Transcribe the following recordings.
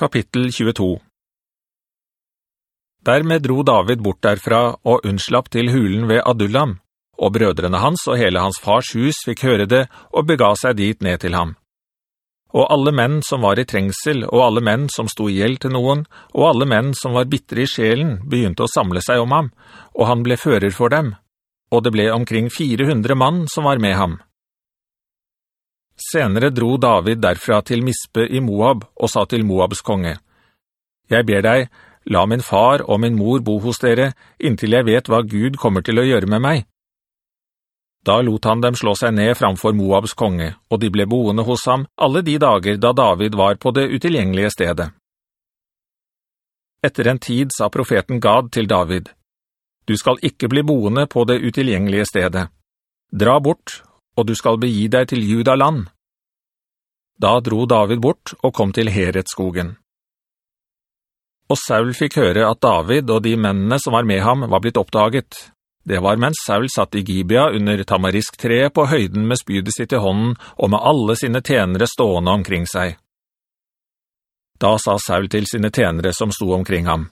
Kapittel 22 Dermed dro David bort derfra og unnslapp til hulen ved Adullam, og brødrene hans og hele hans fars hus fikk høre det og bega seg dit ned til ham. Og alle menn som var i trengsel, og alle menn som sto i gjeld til noen, og alle menn som var bittre i sjelen, begynte å samle seg om ham, og han ble fører for dem, og det ble omkring 400 mann som var med ham. Senere dro David derfra til Mispe i Moab og sa til Moabs konge, «Jeg ber deg, La min far og min mor bo hos dere, inntil jeg vet hva Gud kommer til å gjøre med meg. Da lot han dem slå seg ned framfor Moabs konge, og de ble boende hos ham alle de dager da David var på det utilgjengelige stedet. Etter en tid sa profeten Gad til David, «Du skal ikke bli boende på det utilgjengelige stedet. Dra bort, og du skal begi deg til Judaland.» Da dro David bort og kom til Heretskogen. Og Saul fikk høre at David og de mennene som var med ham var blitt oppdaget. Det var mens Saul satt i Gibea under tamarisk-treet på høyden med spydet sitt i hånden og med alle sine tenere stående omkring seg. Da sa Saul til sine tenere som sto omkring ham,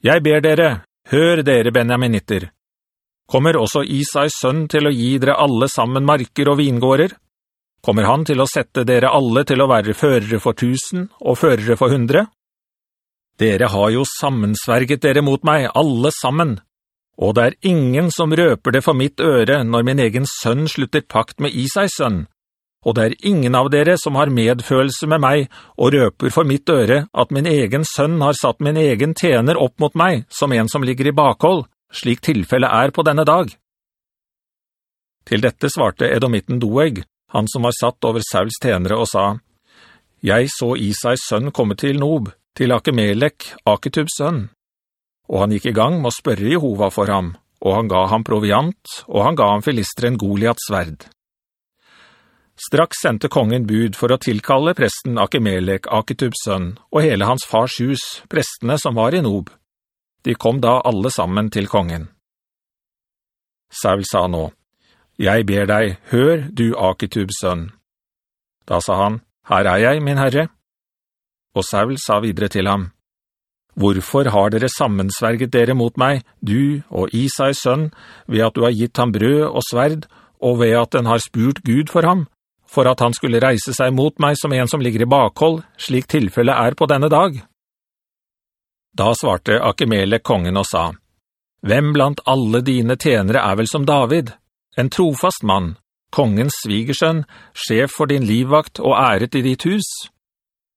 «Jeg ber dere, hør dere benjaminitter. Kommer også Isais sønn til å gi dere alle sammen marker og vingårder? Kommer han til å sette dere alle til å være førere for tusen og førere for hundre?» Dere har jo sammensverget dere mot meg, alle sammen, og det er ingen som røper det for mitt øre når min egen sønn slutter pakt med Isais sønn, og det er ingen av dere som har medfølelse med meg og røper for mitt øre at min egen sønn har satt min egen tjener opp mot meg som en som ligger i bakhold, slik tilfelle er på denne dag. Til dette svarte Edomitten Doeg, han som var satt over Sauls tjenere, og sa, «Jeg så Isais sønn komme til Nob, til Akemelek, Aketubs sønn. Og han gikk i gang med å spørre Jehova for ham, og han ga ham proviant, og han ga ham filisteren Goliaths sverd. Straks sendte kongen bud for å tilkalle presten Akemelek, Aketubs sønn, og hele hans fars hus, prestene som var i Nob. De kom da alle sammen til kongen. Saul sa nå, «Jeg ber deg, hør du Akitubs sønn.» Da sa han, «Her er jeg, min herre.» Og Saul sa videre til ham, «Hvorfor har dere sammensverget dere mot meg, du og Isais sønn, ved at du har gitt ham brød og sverd, og ved at den har spurt Gud for ham, for at han skulle reise seg mot meg som en som ligger i bakhold, slik tilfellet er på denne dag?» Da svarte Akimele kongen og sa, «Hvem blant alle dine tjenere er vel som David, en trofast mann, kongens svigersønn, sjef for din livvakt og æret i ditt hus?»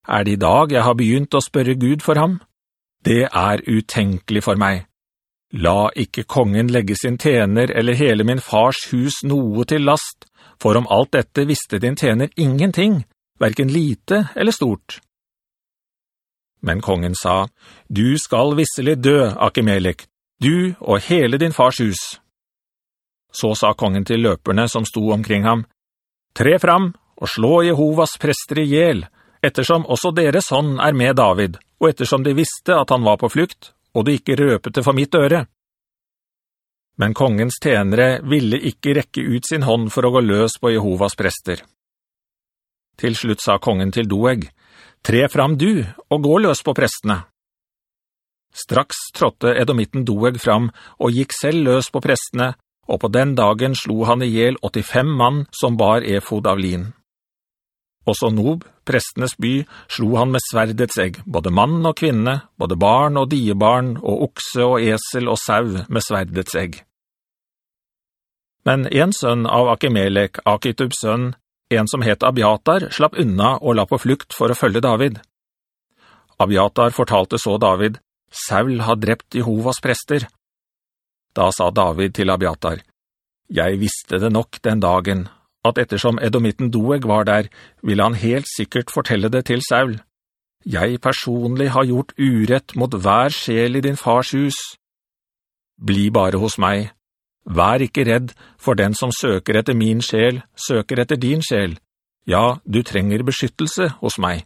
Er det i dag jeg har begynt å spørre Gud for ham? Det er utenkelig for meg. La ikke kongen legge sin tjener eller hele min fars hus noe til last, for om alt dette visste din tjener ingenting, hverken lite eller stort. Men kongen sa, «Du skal visselig dø, Akimelek, du og hele din fars hus.» Så sa kongen til løperne som sto omkring ham, «Tre fram og slå Jehovas prester i gjel, ettersom også deres hånd er med David, og ettersom de visste at han var på flukt, og de ikke røpete for mitt øre. Men kongens tenere ville ikke rekke ut sin hånd for å gå løs på Jehovas prester. Til slutt sa kongen til Doeg, «Tre fram du, og gå løs på prestene!» Straks trådte Edomitten Doeg fram og gikk selv løs på prestene, og på den dagen slo han ihjel 85 mann som bar efod av lin. Også Nob, prestenes by, slo han med sverdets egg, både mann og kvinne, både barn og diebarn, og okse og esel og sau med sverdets egg. Men en sønn av Akimelek, Akitubs sønn, en som het Abiatar, slapp unna og la på flukt for å følge David. Abiatar fortalte så David, «Saul har drept Jehovas prester.» Da sa David til Abiatar, «Jeg visste det nok den dagen, at ettersom Edomitten Doeg var der, ville han helt sikkert fortelle det til Saul. Jeg personlig har gjort urett mot hver sjel i din fars hus. Bli bare hos meg. Vær ikke redd, for den som søker etter min sjel, søker etter din sjel. Ja, du trenger beskyttelse hos meg.